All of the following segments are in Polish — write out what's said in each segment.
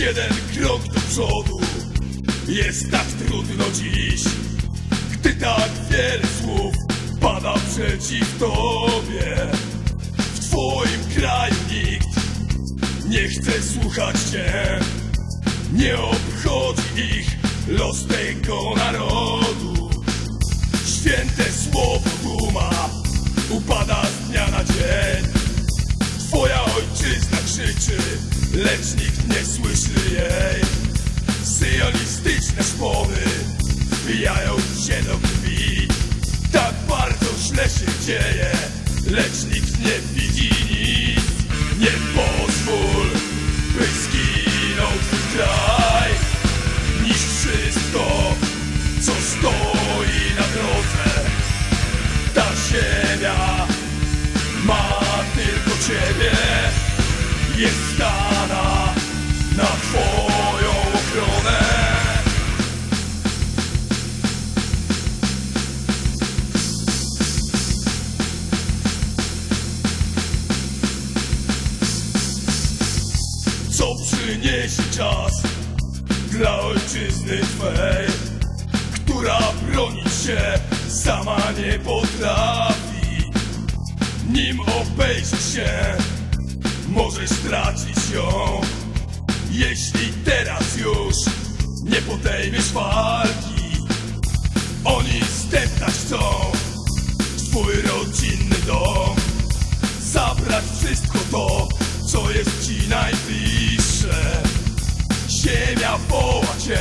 jeden krok do przodu. Jest tak trudno dziś. Gdy tak wiele słów pada przeciw tobie. W twoim kraju nikt nie chce słuchać cię. Nie obchodzi ich los tego narodu. Święte słowo duma upada z dnia na dzień. Twoja ojczyzna krzyczy, lecz nikt lecz nikt nie widzi nic. Nie pozwól, by zginął twój kraj. Niż wszystko, co stoi na drodze. Ta ziemia ma tylko Ciebie. Jest Co przyniesie czas dla ojczyzny Twej Która bronić się sama nie potrafi. Nim obejrzysz się Możesz stracić ją. Jeśli teraz już Nie podejmiesz walki Oni stęptać chcą Twój rodzinny dom. Zabrać wszystko to Co jest ci najbliższe Ziemia woła cię.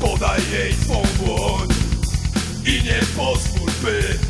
Podaj jej twą dłoń I nie pozwól by